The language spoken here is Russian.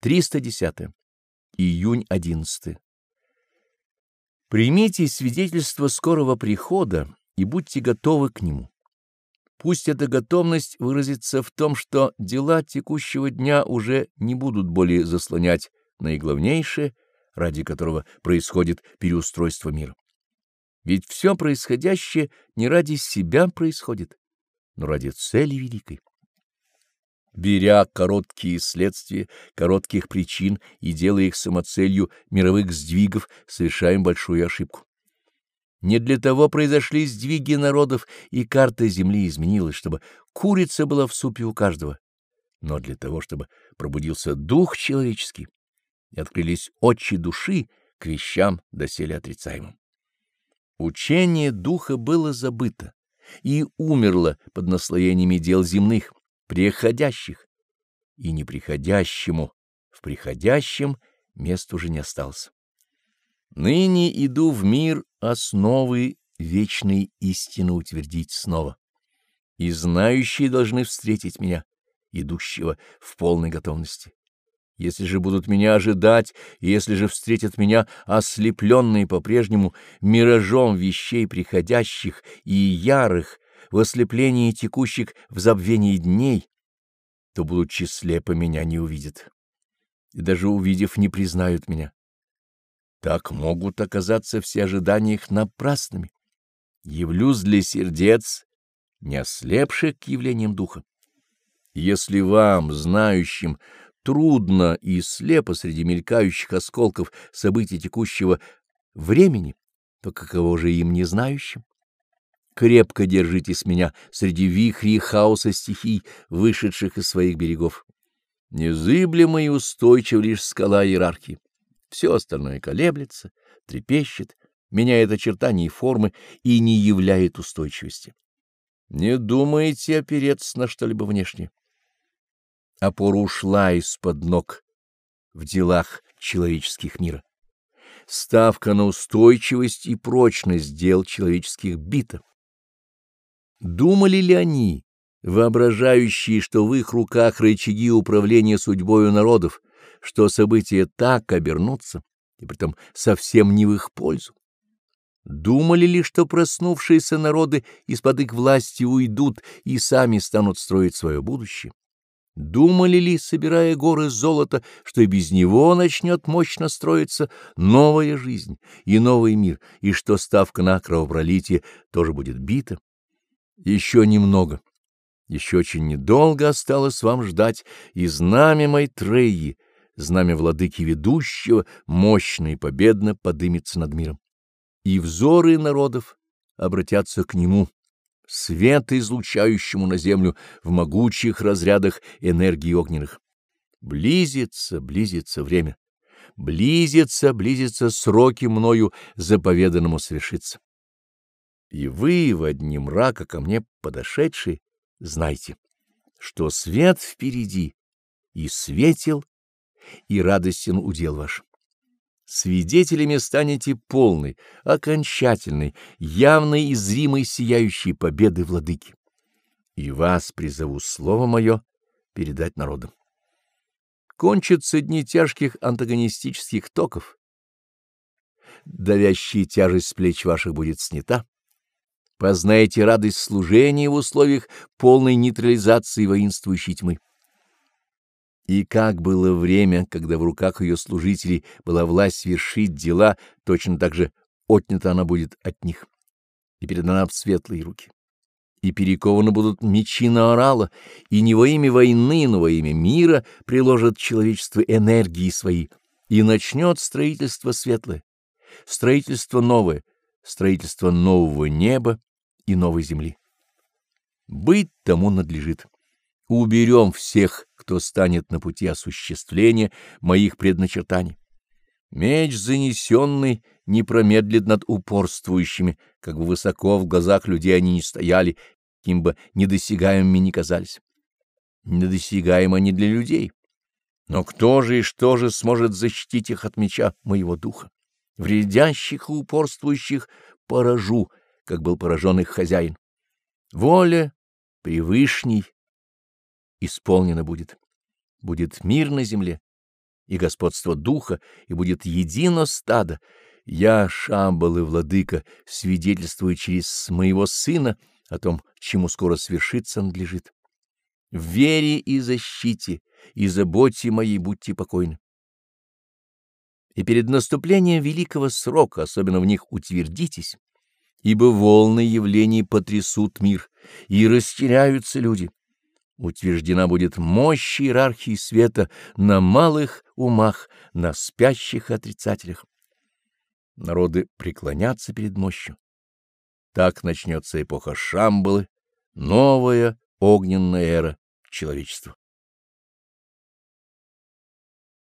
310. Июнь 11. Примите свидетельство скорого прихода и будьте готовы к нему. Пусть эта готовность выразится в том, что дела текущего дня уже не будут более заслонять наиглавнейшее, ради которого происходит переустройство мира. Ведь все происходящее не ради себя происходит, но ради цели великой беря короткие следствия коротких причин и делая их самоцелью мировых сдвигов, совершаем большую ошибку. Не для того произошли сдвиги народов, и карта Земли изменилась, чтобы курица была в супе у каждого, но для того, чтобы пробудился дух человеческий и открылись очи души к вещам доселе отрицаемым. Учение духа было забыто и умерло под наслоениями дел земных, приходящих, и неприходящему в приходящем мест уже не остался. Ныне иду в мир основы вечной истины утвердить снова, и знающие должны встретить меня, идущего в полной готовности. Если же будут меня ожидать, если же встретят меня ослепленные по-прежнему миражом вещей приходящих и ярых, в ослеплении текущих в забвении дней, то, будучи слепо, меня не увидят. И даже увидев, не признают меня. Так могут оказаться все ожидания их напрасными. Явлюсь для сердец, не ослепших к явлениям духа. Если вам, знающим, трудно и слепо среди мелькающих осколков событий текущего времени, то каково же им не знающим? Крепко держитесь меня среди вихрей и хаоса стихий, вышедших из своих берегов. Незыблемо и устойчив лишь скала иерархии. Все остальное колеблется, трепещет, меняет очертания и формы и не являет устойчивости. Не думайте опереться на что-либо внешнее. Опора ушла из-под ног в делах человеческих мира. Ставка на устойчивость и прочность дел человеческих бита. Думали ли они, воображающие, что в их руках рычаги управления судьбою народов, что события так обернутся, и притом совсем не в их пользу? Думали ли, что проснувшиеся народы из-под их власти уйдут и сами станут строить свое будущее? Думали ли, собирая горы золота, что и без него начнет мощно строиться новая жизнь и новый мир, и что ставка на кровопролитие тоже будет бита? Еще немного, еще очень недолго осталось вам ждать, и знамя Майтреи, знамя владыки ведущего, мощно и победно подымется над миром. И взоры народов обратятся к нему, свет излучающему на землю в могучих разрядах энергии огненных. Близится, близится время. Близится, близится сроки мною заповеданному свершиться. И вы, в одни мрака ко мне подошедшие, знайте, что свет впереди, и светил, и радостен удел ваш. Свидетелями станете полной, окончательной, явной и зримой сияющей победы владыки. И вас призову слово мое передать народам. Кончатся дни тяжких антагонистических токов. Давящая тяжесть с плеч ваших будет снята Познайте радость служения в условиях полной нейтрализации воинствующей тьмы. И как было время, когда в руках ее служителей была власть вершить дела, точно так же отнята она будет от них и передана в светлые руки. И перекованы будут мечи на орала, и не во имя войны, но во имя мира приложат человечество энергии свои, и начнет строительство светлое, строительство новое, строительство нового неба и новой земли. Быть тому надлежит. Уберем всех, кто станет на пути осуществления моих предначертаний. Меч занесенный не промедлит над упорствующими, как бы высоко в глазах людей они не стояли, кем бы недосягаемыми не казались. Недосягаемы они для людей. Но кто же и что же сможет защитить их от меча моего духа? Вредящих и упорствующих поражу, как был поражен их хозяин. Воля превышней исполнена будет. Будет мир на земле, и господство духа, и будет едино стадо. Я, Шамбал и Владыка, свидетельствую через моего сына о том, чему скоро свершиться надлежит. В вере и защите, и заботе моей будьте покойны. И перед наступлением великого срока, особенно в них, утвердитесь, ибо волны явлений потрясут мир, и растеряются люди. Утверждена будет мощь иерархии света на малых умах, на спящих отрицателях. Народы преклонятся перед мощью. Так начнется эпоха Шамбалы, новая огненная эра человечества.